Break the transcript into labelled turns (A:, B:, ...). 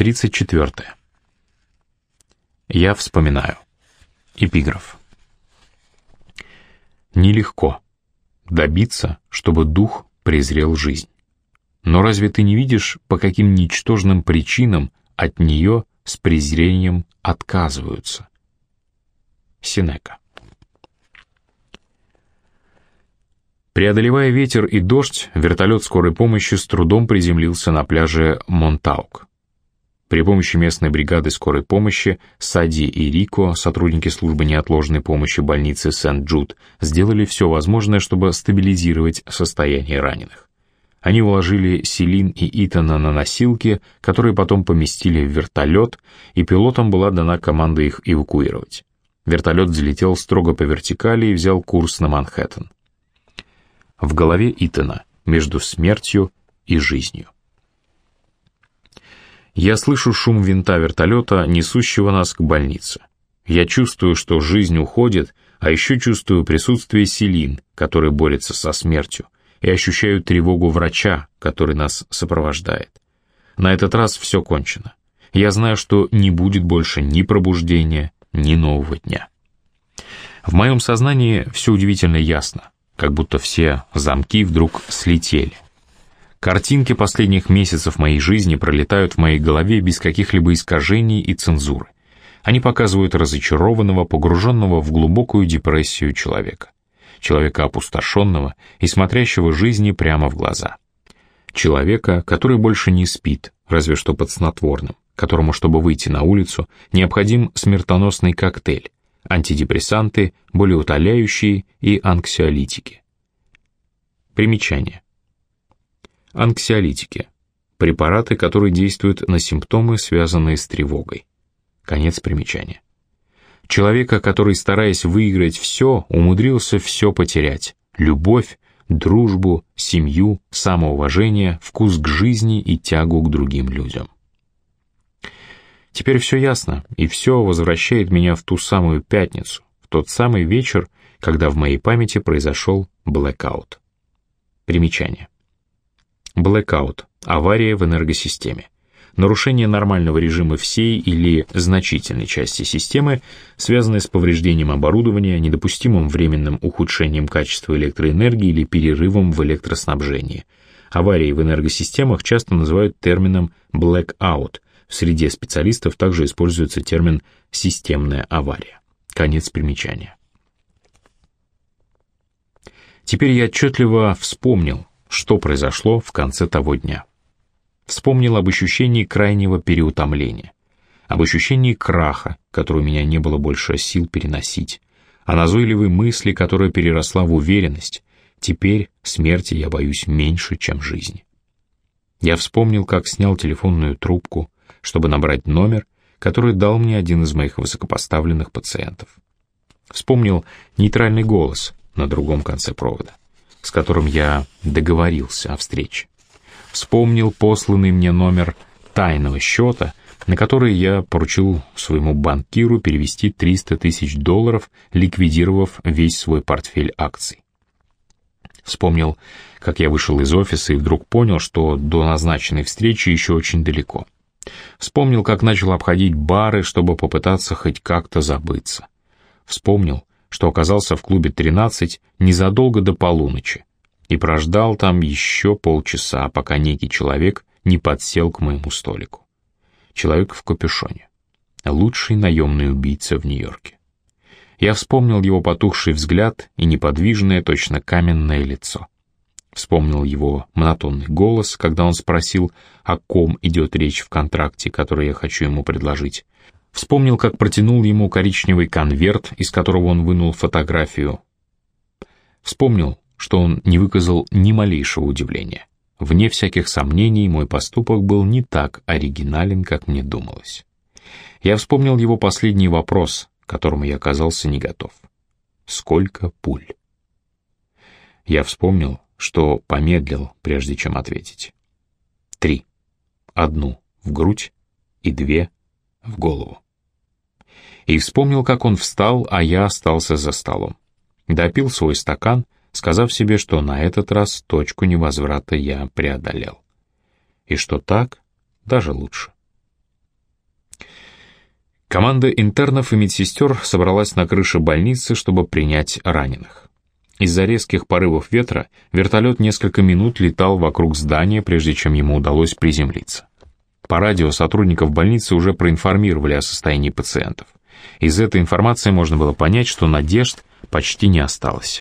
A: 34. Я вспоминаю. Эпиграф. Нелегко добиться, чтобы дух презрел жизнь. Но разве ты не видишь, по каким ничтожным причинам от нее с презрением отказываются? Синека. Преодолевая ветер и дождь, вертолет скорой помощи с трудом приземлился на пляже Монтаук. При помощи местной бригады скорой помощи Сади и Рико, сотрудники службы неотложной помощи больницы Сент-Джуд, сделали все возможное, чтобы стабилизировать состояние раненых. Они уложили Селин и Итана на носилки, которые потом поместили в вертолет, и пилотам была дана команда их эвакуировать. Вертолет взлетел строго по вертикали и взял курс на Манхэттен. В голове Итана между смертью и жизнью. Я слышу шум винта вертолета, несущего нас к больнице. Я чувствую, что жизнь уходит, а еще чувствую присутствие Селин, который борется со смертью, и ощущаю тревогу врача, который нас сопровождает. На этот раз все кончено. Я знаю, что не будет больше ни пробуждения, ни нового дня. В моем сознании все удивительно ясно, как будто все замки вдруг слетели. Картинки последних месяцев моей жизни пролетают в моей голове без каких-либо искажений и цензуры. Они показывают разочарованного, погруженного в глубокую депрессию человека человека опустошенного и смотрящего жизни прямо в глаза. Человека, который больше не спит, разве что под снотворным, которому, чтобы выйти на улицу, необходим смертоносный коктейль, антидепрессанты, болеутоляющие и анксиолитики. Примечание. Анксиолитики – препараты, которые действуют на симптомы, связанные с тревогой. Конец примечания. Человека, который, стараясь выиграть все, умудрился все потерять. Любовь, дружбу, семью, самоуважение, вкус к жизни и тягу к другим людям. Теперь все ясно, и все возвращает меня в ту самую пятницу, в тот самый вечер, когда в моей памяти произошел блэкаут. Примечание. Блэкаут – авария в энергосистеме нарушение нормального режима всей или значительной части системы, связанное с повреждением оборудования, недопустимым временным ухудшением качества электроэнергии или перерывом в электроснабжении. Аварии в энергосистемах часто называют термином blackout. В среде специалистов также используется термин «системная авария». Конец примечания. Теперь я отчетливо вспомнил, что произошло в конце того дня вспомнил об ощущении крайнего переутомления, об ощущении краха, который у меня не было больше сил переносить, о назойливой мысли, которая переросла в уверенность. Теперь смерти я боюсь меньше, чем жизни. Я вспомнил, как снял телефонную трубку, чтобы набрать номер, который дал мне один из моих высокопоставленных пациентов. Вспомнил нейтральный голос на другом конце провода, с которым я договорился о встрече вспомнил посланный мне номер тайного счета, на который я поручил своему банкиру перевести 300 тысяч долларов, ликвидировав весь свой портфель акций. Вспомнил, как я вышел из офиса и вдруг понял, что до назначенной встречи еще очень далеко. Вспомнил, как начал обходить бары, чтобы попытаться хоть как-то забыться. Вспомнил, что оказался в клубе 13 незадолго до полуночи, и прождал там еще полчаса, пока некий человек не подсел к моему столику. Человек в капюшоне. Лучший наемный убийца в Нью-Йорке. Я вспомнил его потухший взгляд и неподвижное, точно каменное лицо. Вспомнил его монотонный голос, когда он спросил, о ком идет речь в контракте, который я хочу ему предложить. Вспомнил, как протянул ему коричневый конверт, из которого он вынул фотографию. Вспомнил, что он не выказал ни малейшего удивления. Вне всяких сомнений, мой поступок был не так оригинален, как мне думалось. Я вспомнил его последний вопрос, к которому я оказался не готов. Сколько пуль? Я вспомнил, что помедлил, прежде чем ответить. Три. Одну в грудь и две в голову. И вспомнил, как он встал, а я остался за столом. Допил свой стакан — сказав себе, что на этот раз точку невозврата я преодолел. И что так даже лучше. Команда интернов и медсестер собралась на крыше больницы, чтобы принять раненых. Из-за резких порывов ветра вертолет несколько минут летал вокруг здания, прежде чем ему удалось приземлиться. По радио сотрудников больницы уже проинформировали о состоянии пациентов. Из этой информации можно было понять, что надежд почти не осталось.